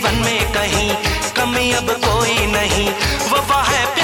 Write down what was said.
जीवन में कहीं कमी अब कोई नहीं। वफा है